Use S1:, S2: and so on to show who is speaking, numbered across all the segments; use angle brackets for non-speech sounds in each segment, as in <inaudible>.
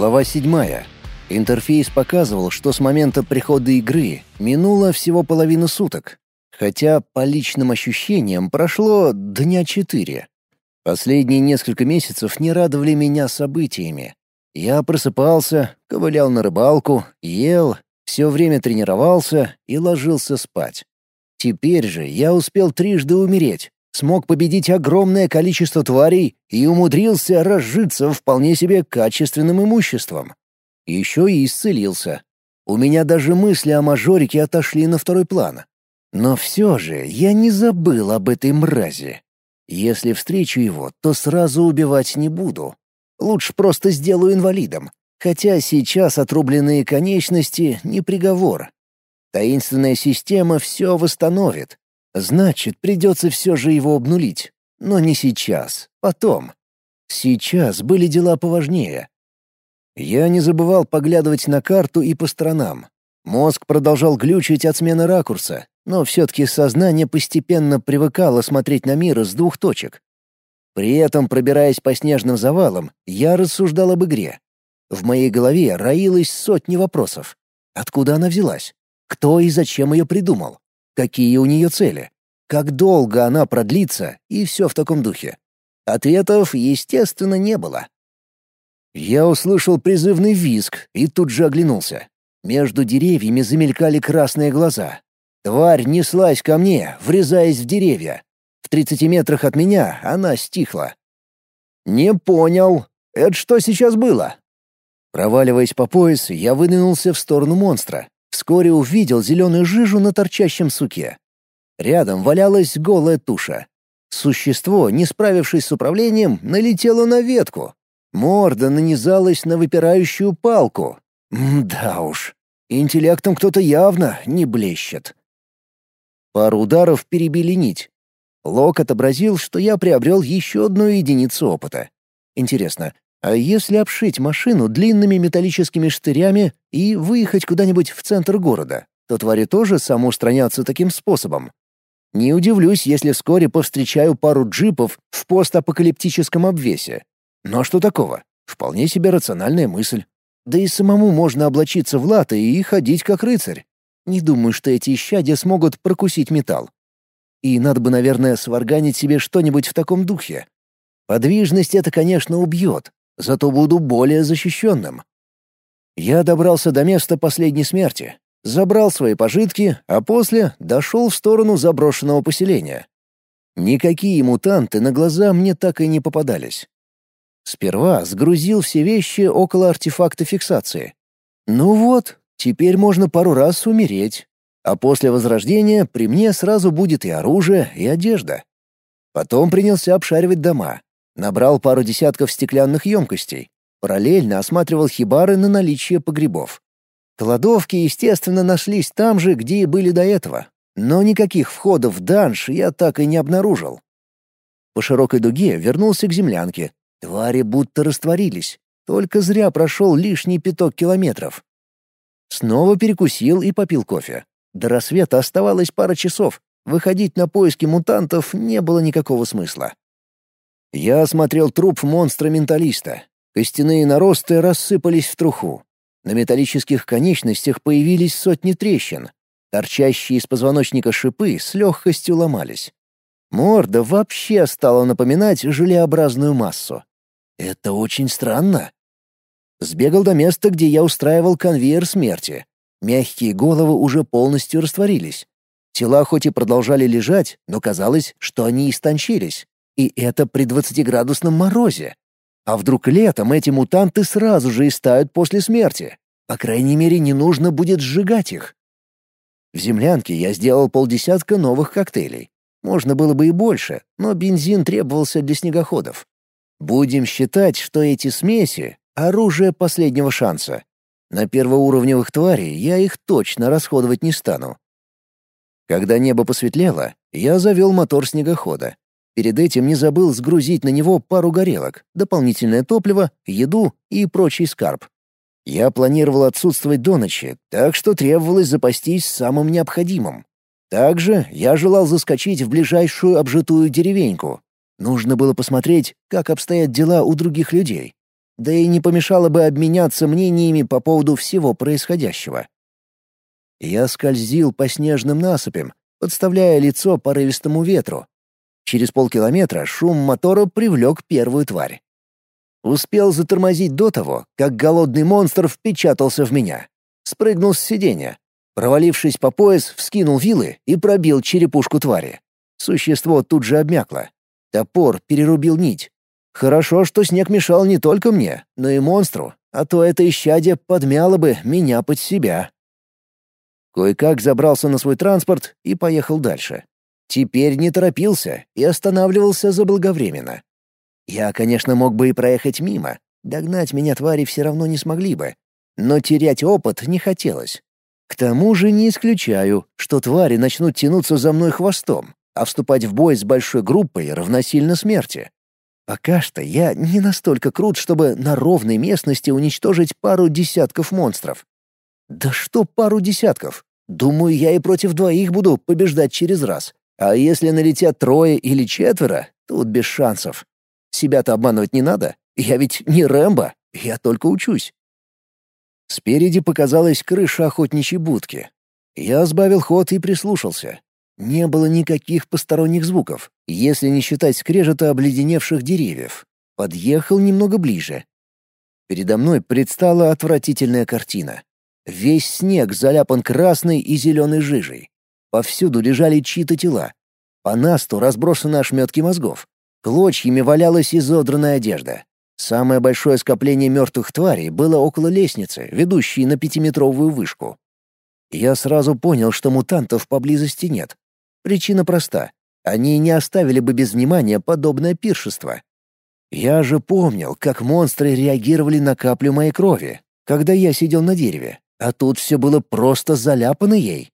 S1: Глава 7. Интерфейс показывал, что с момента прихода игры минуло всего половина суток, хотя по личным ощущениям прошло дня четыре. Последние несколько месяцев не радовали меня событиями. Я просыпался, ковылял на рыбалку, ел, все время тренировался и ложился спать. Теперь же я успел трижды умереть, смог победить огромное количество тварей и умудрился разжиться вполне себе качественным имуществом. Еще и исцелился. У меня даже мысли о мажорике отошли на второй план. Но все же я не забыл об этой мрази. Если встречу его, то сразу убивать не буду. Лучше просто сделаю инвалидом. Хотя сейчас отрубленные конечности — не приговор. Таинственная система все восстановит, Значит, придется все же его обнулить. Но не сейчас, потом. Сейчас были дела поважнее. Я не забывал поглядывать на карту и по сторонам. Мозг продолжал глючить от смены ракурса, но все-таки сознание постепенно привыкало смотреть на мир с двух точек. При этом, пробираясь по снежным завалам, я рассуждал об игре. В моей голове роилось сотни вопросов. Откуда она взялась? Кто и зачем ее придумал? Какие у нее цели? Как долго она продлится? И все в таком духе. Ответов, естественно, не было. Я услышал призывный визг и тут же оглянулся. Между деревьями замелькали красные глаза. Тварь неслась ко мне, врезаясь в деревья. В тридцати метрах от меня она стихла. «Не понял. Это что сейчас было?» Проваливаясь по пояс, я выдвинулся в сторону монстра. Вскоре увидел зеленую жижу на торчащем суке. Рядом валялась голая туша. Существо, не справившись с управлением, налетело на ветку. Морда нанизалась на выпирающую палку. Да уж, интеллектом кто-то явно не блещет. Пару ударов перебили нить. Лок отобразил, что я приобрел еще одну единицу опыта. Интересно, а если обшить машину длинными металлическими штырями и выехать куда-нибудь в центр города, то твари тоже самоустранятся таким способом. Не удивлюсь, если вскоре повстречаю пару джипов в постапокалиптическом обвесе. Но что такого? Вполне себе рациональная мысль. Да и самому можно облачиться в латы и ходить как рыцарь. Не думаю, что эти исчадия смогут прокусить металл. И надо бы, наверное, сварганить себе что-нибудь в таком духе. Подвижность это, конечно, убьет, зато буду более защищенным. Я добрался до места последней смерти, забрал свои пожитки, а после дошел в сторону заброшенного поселения. Никакие мутанты на глаза мне так и не попадались. Сперва сгрузил все вещи около артефакта фиксации. Ну вот, теперь можно пару раз умереть, а после возрождения при мне сразу будет и оружие, и одежда. Потом принялся обшаривать дома, Набрал пару десятков стеклянных емкостей. Параллельно осматривал хибары на наличие погребов. Кладовки, естественно, нашлись там же, где и были до этого. Но никаких входов в данж я так и не обнаружил. По широкой дуге вернулся к землянке. Твари будто растворились. Только зря прошел лишний пяток километров. Снова перекусил и попил кофе. До рассвета оставалось пара часов. Выходить на поиски мутантов не было никакого смысла. Я осмотрел труп монстра-менталиста. Костяные наросты рассыпались в труху. На металлических конечностях появились сотни трещин. Торчащие из позвоночника шипы с легкостью ломались. Морда вообще стала напоминать желеобразную массу. Это очень странно. Сбегал до места, где я устраивал конвейер смерти. Мягкие головы уже полностью растворились. Тела хоть и продолжали лежать, но казалось, что они истончились. И это при 20-градусном морозе. А вдруг летом эти мутанты сразу же истают после смерти? По крайней мере, не нужно будет сжигать их. В землянке я сделал полдесятка новых коктейлей. Можно было бы и больше, но бензин требовался для снегоходов. Будем считать, что эти смеси — оружие последнего шанса. На первоуровневых тварей я их точно расходовать не стану. Когда небо посветлело, я завел мотор снегохода Перед этим не забыл сгрузить на него пару горелок, дополнительное топливо, еду и прочий скарб. Я планировал отсутствовать до ночи, так что требовалось запастись самым необходимым. Также я желал заскочить в ближайшую обжитую деревеньку. Нужно было посмотреть, как обстоят дела у других людей. да и не помешало бы обменяться мнениями по поводу всего происходящего. Я скользил по снежным насыпям, подставляя лицо порывистому ветру. Через полкилометра шум мотора привлек первую тварь. Успел затормозить до того, как голодный монстр впечатался в меня. Спрыгнул с сиденья. Провалившись по пояс, вскинул вилы и пробил черепушку твари. Существо тут же обмякло. Топор перерубил нить. Хорошо, что снег мешал не только мне, но и монстру, а то это исчадие подмяло бы меня под себя. Кое-как забрался на свой транспорт и поехал дальше. Теперь не торопился и останавливался заблаговременно. Я, конечно, мог бы и проехать мимо. Догнать меня твари все равно не смогли бы. Но терять опыт не хотелось. К тому же не исключаю, что твари начнут тянуться за мной хвостом, а вступать в бой с большой группой равносильно смерти. Пока что я не настолько крут, чтобы на ровной местности уничтожить пару десятков монстров. Да что пару десятков? Думаю, я и против двоих буду побеждать через раз. А если налетят трое или четверо, тут без шансов. Себя-то обманывать не надо. Я ведь не Рэмбо, я только учусь. Спереди показалась крыша охотничьей будки. Я сбавил ход и прислушался. Не было никаких посторонних звуков, если не считать скрежета обледеневших деревьев. Подъехал немного ближе. Передо мной предстала отвратительная картина. Весь снег заляпан красной и зеленой жижей. Повсюду лежали чьи-то тела. По насту разбросаны ошметки мозгов. Клочьями валялась изодранная одежда. Самое большое скопление мертвых тварей было около лестницы, ведущей на пятиметровую вышку. Я сразу понял, что мутантов поблизости нет. Причина проста. Они не оставили бы без внимания подобное пиршество. Я же помнил, как монстры реагировали на каплю моей крови, когда я сидел на дереве, а тут все было просто заляпано ей.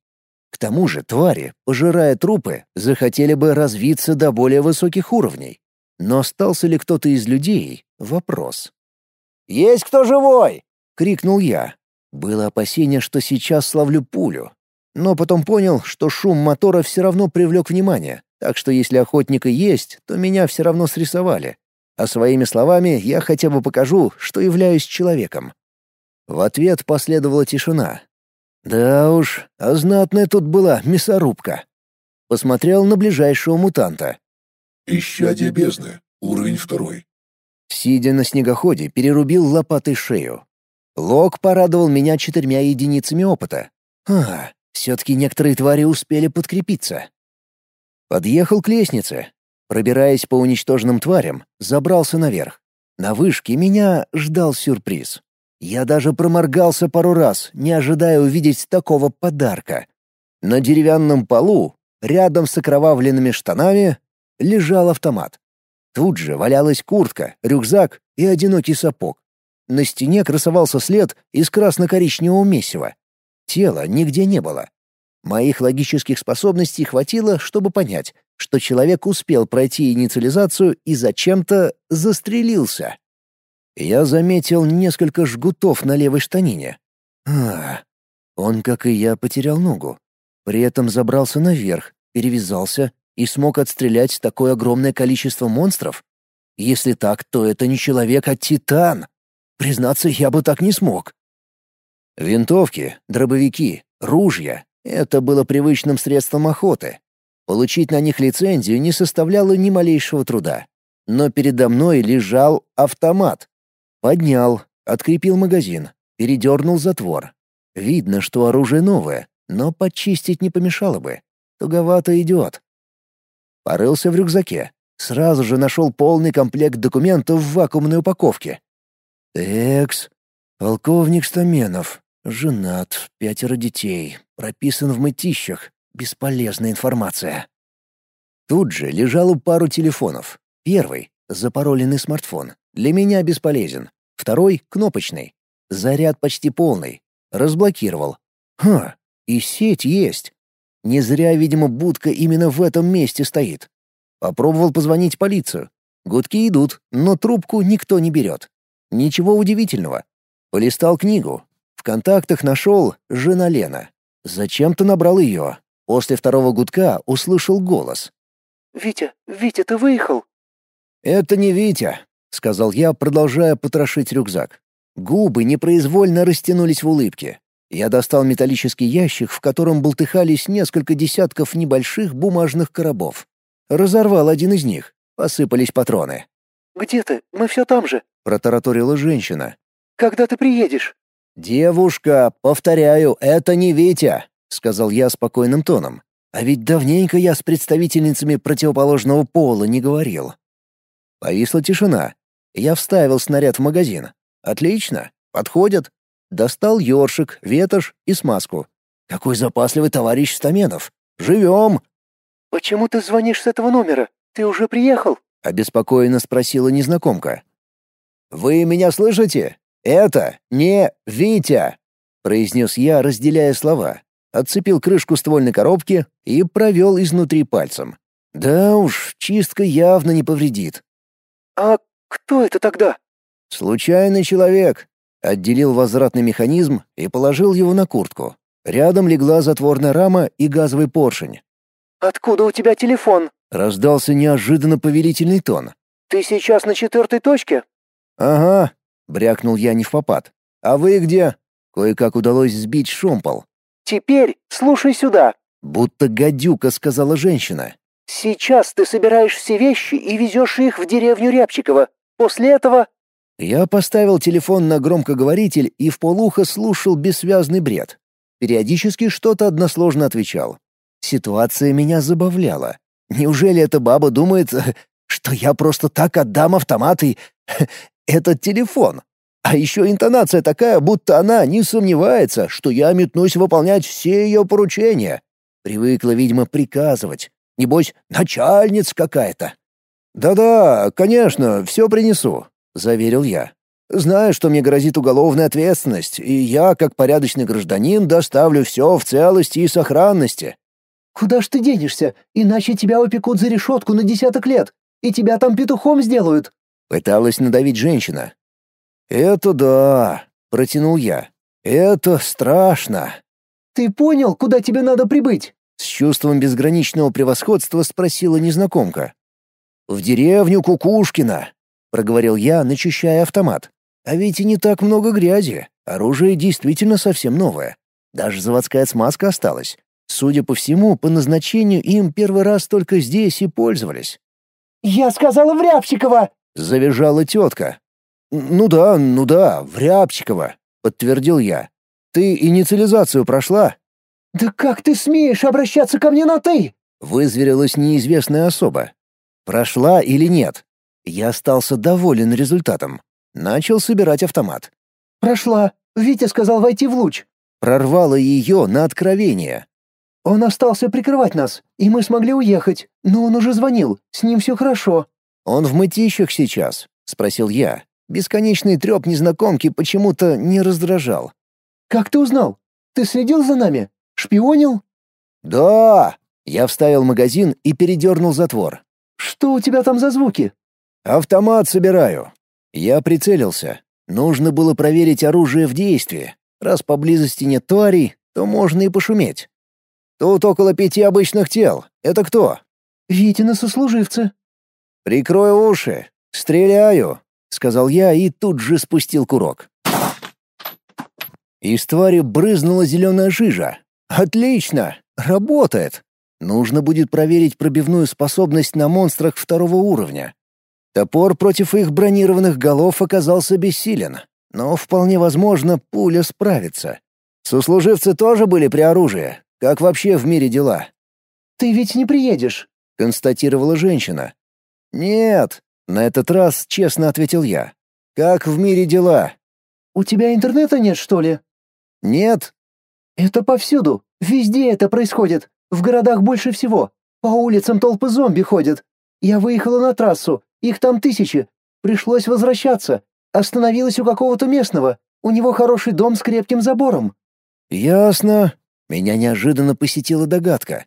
S1: К тому же твари, пожирая трупы, захотели бы развиться до более высоких уровней. Но остался ли кто-то из людей — вопрос. «Есть кто живой?» — крикнул я. Было опасение, что сейчас славлю пулю. Но потом понял, что шум мотора все равно привлек внимание, так что если охотника есть, то меня все равно срисовали. А своими словами я хотя бы покажу, что являюсь человеком. В ответ последовала тишина, да уж, а знатная тут была мясорубка. Посмотрел на ближайшего мутанта.
S2: «Исчадие бездны. Уровень второй».
S1: Сидя на снегоходе, перерубил лопатой шею. Лок порадовал меня четырьмя единицами опыта. А, все-таки некоторые твари успели подкрепиться. Подъехал к лестнице. Пробираясь по уничтоженным тварям, забрался наверх. На вышке меня ждал сюрприз. Я даже проморгался пару раз, не ожидая увидеть такого подарка. На деревянном полу, рядом с окровавленными штанами, лежал автомат. Тут же валялась куртка, рюкзак и одинокий сапог. На стене красовался след из красно-коричневого месива. Тела нигде не было. Моих логических способностей хватило, чтобы понять, что человек успел пройти инициализацию и зачем-то застрелился. Я заметил несколько жгутов на левой штанине. А, он, как и я, потерял ногу. При этом забрался наверх, перевязался и смог отстрелять такое огромное количество монстров? Если так, то это не человек, а титан. Признаться, я бы так не смог. Винтовки, дробовики, ружья — это было привычным средством охоты. Получить на них лицензию не составляло ни малейшего труда. Но передо мной лежал автомат, Поднял, открепил магазин, передернул затвор. Видно, что оружие новое, но почистить не помешало бы. Туговато идет. Порылся в рюкзаке. Сразу же нашел полный комплект документов в вакуумной упаковке. Экс. Полковник Стаменов. Женат, пятеро детей. Прописан в мытищах. Бесполезная информация. Тут же лежало пару телефонов. Первый — запароленный смартфон. Для меня бесполезен. Второй — кнопочный. Заряд почти полный. Разблокировал. Ха, и сеть есть. Не зря, видимо, будка именно в этом месте стоит. Попробовал позвонить полицию. Гудки идут, но трубку никто не берет. Ничего удивительного. Полистал книгу. В контактах нашел жена Лена. Зачем-то набрал ее. После второго гудка услышал голос.
S3: «Витя, Витя, ты выехал?»
S1: «Это не Витя. — сказал я, продолжая потрошить рюкзак. Губы непроизвольно растянулись в улыбке. Я достал металлический ящик, в котором болтыхались несколько десятков небольших бумажных коробов. Разорвал один из них. Посыпались патроны.
S3: «Где ты? Мы все там же», —
S1: протараторила женщина.
S3: «Когда ты приедешь?»
S1: «Девушка, повторяю, это не Витя», — сказал я спокойным тоном. А ведь давненько я с представительницами противоположного пола не говорил. Повисла тишина. Я вставил снаряд в магазин. Отлично, подходят. Достал ёршик, ветошь и смазку. Какой запасливый товарищ Стаменов. Живем.
S3: «Почему ты звонишь с этого номера? Ты уже приехал?»
S1: — обеспокоенно спросила незнакомка. «Вы меня слышите? Это не Витя!» — произнес я, разделяя слова. Отцепил крышку ствольной коробки и провел изнутри пальцем. Да уж, чистка явно не повредит.
S3: «А кто это тогда?»
S1: «Случайный человек», Отделил возвратный механизм и положил его на куртку. Рядом легла затворная рама и газовый поршень.
S3: «Откуда у тебя телефон?»
S1: Раздался неожиданно повелительный тон.
S3: «Ты сейчас на четвертой точке?»
S1: «Ага», — брякнул я не в попад. «А вы где?» Кое-как удалось сбить шомпол.
S3: «Теперь слушай сюда», —
S1: будто гадюка сказала женщина.
S3: «Сейчас ты собираешь все вещи и везешь их в деревню Рябчикова. После этого
S1: я поставил телефон на громкоговоритель и в полухо слушал бессвязный бред. Периодически что-то односложно отвечал. Ситуация меня забавляла. Неужели эта баба думает, <laughs> что я просто так отдам автомат и... <laughs> этот телефон? А еще интонация такая, будто она не сомневается, что я метнусь выполнять все ее поручения. Привыкла, видимо, приказывать. Небось, начальница какая-то. «Да-да, конечно, все принесу заверил я. «Знаю, что мне грозит уголовная ответственность, и я, как порядочный гражданин, доставлю все в целости и сохранности».
S3: «Куда ж ты денешься? Иначе тебя упекут за решетку на десяток лет, и тебя там петухом сделают».
S1: Пыталась надавить женщина. «Это да», — протянул я. «Это страшно».
S3: «Ты понял, куда тебе надо прибыть?»
S1: С чувством безграничного превосходства спросила незнакомка. «В деревню Кукушкина», проговорил я, начищая автомат. А ведь и не так много грязи. Оружие действительно совсем новое. Даже заводская смазка осталась. Судя по всему, по назначению им первый раз только здесь и пользовались.
S3: «Я сказала в Рябчикова!»
S1: — завизжала тетка. «Ну да, ну да, в Рябчикова», — подтвердил я. «Ты инициализацию прошла?»
S3: «Да как ты смеешь обращаться ко мне на «ты»?»
S1: — вызверилась неизвестная особа. «Прошла или нет?» Я остался доволен результатом. Начал собирать автомат.
S3: «Прошла. Витя сказал войти в луч».
S1: Прорвало ее на откровение.
S3: «Он остался прикрывать нас, и мы смогли уехать. Но он уже звонил. С ним все хорошо».
S1: «Он в мытищах сейчас?» — спросил я. Бесконечный треп незнакомки почему-то не раздражал.
S3: «Как ты узнал? Ты следил за нами? Шпионил?»
S1: «Да!» Я вставил магазин и передернул затвор.
S3: «Что у тебя там за звуки?»
S1: «Автомат собираю». Я прицелился. Нужно было проверить оружие в действии. Раз поблизости нет тварей, то можно и пошуметь. Тут около пяти обычных тел. Это кто?
S3: Витина сослуживцы.
S1: Прикрой уши. Стреляю, сказал я и тут же спустил курок. Из твари брызнула зеленая жижа. Отлично, работает. Нужно будет проверить пробивную способность на монстрах второго уровня. Топор против их бронированных голов оказался бессилен, но вполне возможно, пуля справится. Сослуживцы тоже были при оружии. Как вообще в мире дела?
S3: «Ты ведь не приедешь», —
S1: констатировала женщина. «Нет», — на этот раз честно ответил я. «Как в мире дела?»
S3: «У тебя интернета нет, что ли?»
S1: «Нет».
S3: «Это повсюду. Везде это происходит. В городах больше всего. По улицам толпы зомби ходят. Я выехала на трассу. Их там тысячи. Пришлось возвращаться. Остановилась у какого-то местного. У него хороший дом с крепким забором».
S1: «Ясно». Меня неожиданно посетила догадка.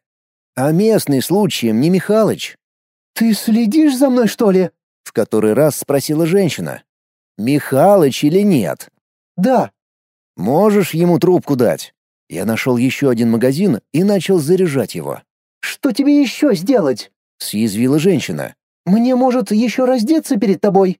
S1: «А местный случаем не Михалыч?»
S3: «Ты следишь за мной, что ли?»
S1: — в который раз спросила женщина. «Михалыч или нет?»
S3: «Да».
S1: «Можешь ему трубку дать?» Я нашел еще один магазин и начал заряжать его.
S3: «Что тебе еще сделать?»
S1: — съязвила женщина.
S3: «Мне, может, еще раздеться перед тобой?»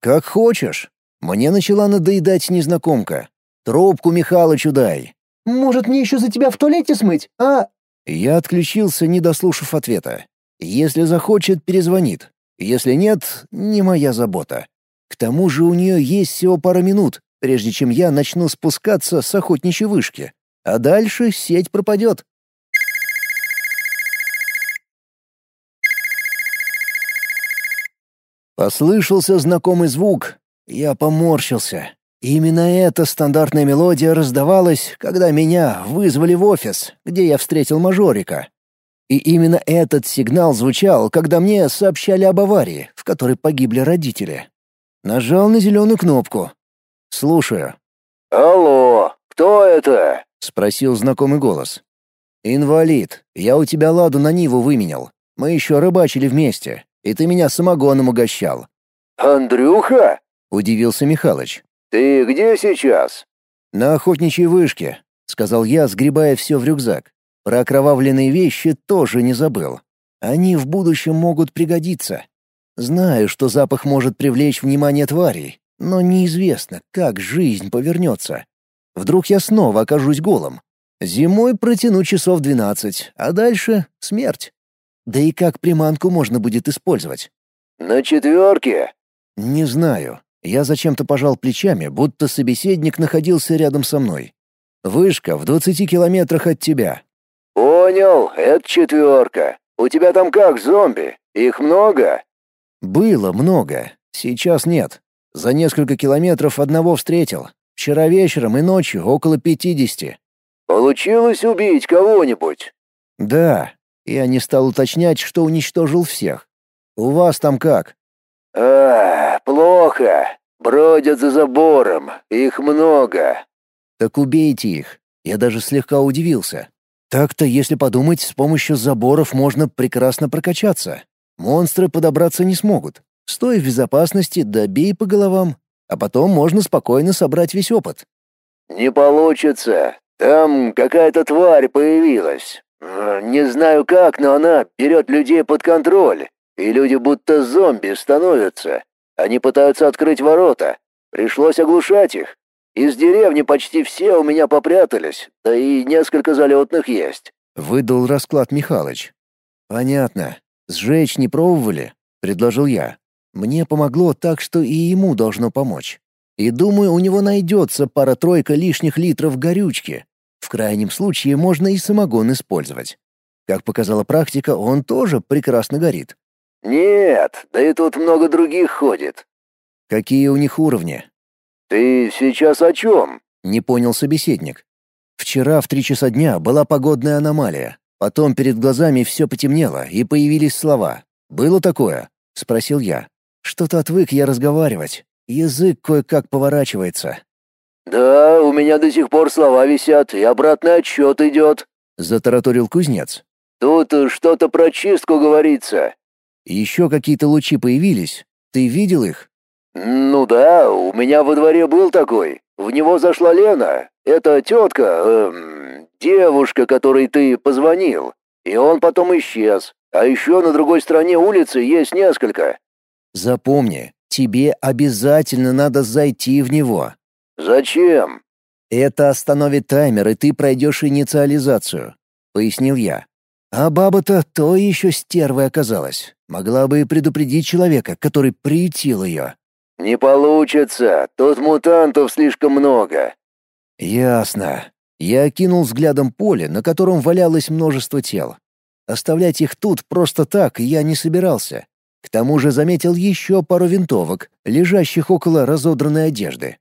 S1: Как хочешь. Мне начала надоедать незнакомка. Трубку Михалычу дай.
S3: Может, мне еще за тебя в туалете смыть, а...»
S1: Я отключился, не дослушав ответа. Если захочет, перезвонит. Если нет, не моя забота. К тому же у нее есть всего пара минут, прежде чем я начну спускаться с охотничьей вышки. А дальше сеть пропадет. Послышался знакомый звук. Я поморщился. Именно эта стандартная мелодия раздавалась, когда меня вызвали в офис, где я встретил мажорика. И именно этот сигнал звучал, когда мне сообщали об аварии, в которой погибли родители. Нажал на зеленую кнопку. Слушаю.
S4: «Алло, кто это?»
S1: — спросил знакомый голос. «Инвалид. Я у тебя ладу на Ниву выменял. Мы еще рыбачили вместе, и ты меня самогоном угощал».
S4: «Андрюха?»
S1: — удивился Михалыч.
S4: «Ты где сейчас?»
S1: «На охотничьей вышке», — сказал я, сгребая все в рюкзак. Про окровавленные вещи тоже не забыл. Они в будущем могут пригодиться. Знаю, что запах может привлечь внимание тварей, но неизвестно, как жизнь повернется. Вдруг я снова окажусь голым. Зимой протяну часов двенадцать, а дальше — смерть. Да и как приманку можно будет использовать?
S4: «На четверке?»
S1: «Не знаю. Я зачем-то пожал плечами, будто собеседник находился рядом со мной. Вышка в двадцати километрах от тебя.
S4: «Понял, это четверка. У тебя там как, зомби? Их много?»
S1: «Было много. Сейчас нет. За несколько километров одного встретил. Вчера вечером и ночью около пятидесяти».
S4: «Получилось убить кого-нибудь?»
S1: «Да». Я не стал уточнять, что уничтожил всех. «У вас там как?»
S4: «А, плохо. Бродят за забором. Их много».
S1: «Так убейте их». Я даже слегка удивился. Так-то, если подумать, с помощью заборов можно прекрасно прокачаться. Монстры подобраться не смогут. Стой в безопасности, добей по головам, а потом можно спокойно собрать весь опыт.
S4: «Не получится. Там какая-то тварь появилась. Не знаю как, но она берет людей под контроль, и люди будто зомби становятся. Они пытаются открыть ворота. Пришлось оглушать их. Из деревни почти все у меня попрятались, да и несколько залетных есть».
S1: Выдал расклад Михалыч. «Понятно. Сжечь не пробовали?» — предложил я. Мне помогло так, что и ему должно помочь. И думаю, у него найдется пара-тройка лишних литров горючки. В крайнем случае можно и самогон использовать. Как показала практика, он тоже прекрасно горит.
S4: «Нет, да и тут много других ходит».
S1: «Какие у них уровни?»
S4: «Ты сейчас о чем?»
S1: — не понял собеседник. «Вчера в три часа дня была погодная аномалия. Потом перед глазами все потемнело, и появились слова. «Было такое?» — спросил я. «Что-то отвык я разговаривать. Язык кое-как поворачивается».
S4: «Да, у меня до сих пор слова висят, и обратный отчет идет», —
S1: затараторил кузнец.
S4: «Тут что-то про чистку говорится».
S1: «Еще какие-то лучи появились. Ты видел их?»
S4: «Ну да, у меня во дворе был такой. В него зашла Лена. Это тетка, эм, девушка, которой ты позвонил. И он потом исчез. А еще на другой стороне улицы есть несколько».
S1: «Запомни, тебе обязательно надо зайти в него».
S4: «Зачем?»
S1: «Это остановит таймер, и ты пройдешь инициализацию», — пояснил я. А баба-то то еще стервой оказалась. Могла бы и предупредить человека, который приютил ее.
S4: «Не получится. Тут мутантов слишком много».
S1: «Ясно». Я окинул взглядом поле, на котором валялось множество тел. Оставлять их тут просто так я не собирался. К тому же заметил еще пару винтовок, лежащих около разодранной одежды.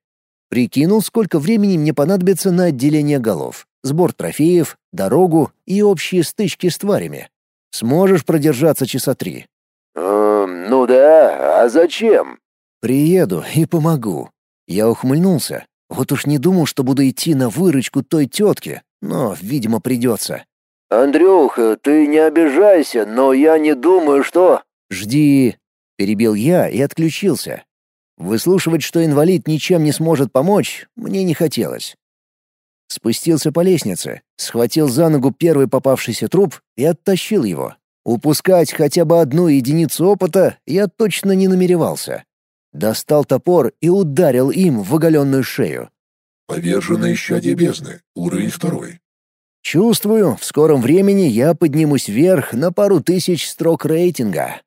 S1: Прикинул, сколько времени мне понадобится на отделение голов, сбор трофеев, дорогу и общие стычки с тварями. Сможешь продержаться часа три.
S4: «Эм, ну да, а зачем?»
S1: «Приеду и помогу». Я ухмыльнулся. Вот уж не думал, что буду идти на выручку той тетки, но, видимо, придется.
S4: «Андрюха, ты не обижайся, но я не думаю, что...»
S1: «Жди!» — перебил я и отключился. Выслушивать, что инвалид ничем не сможет помочь, мне не хотелось. Спустился по лестнице, схватил за ногу первый попавшийся труп и оттащил его. Упускать хотя бы одну единицу опыта я точно не намеревался. Достал топор и ударил им в оголенную шею.
S2: Повержено исчадие бездны. Уровень второй.
S1: Чувствую, в скором времени я поднимусь вверх на пару тысяч строк рейтинга.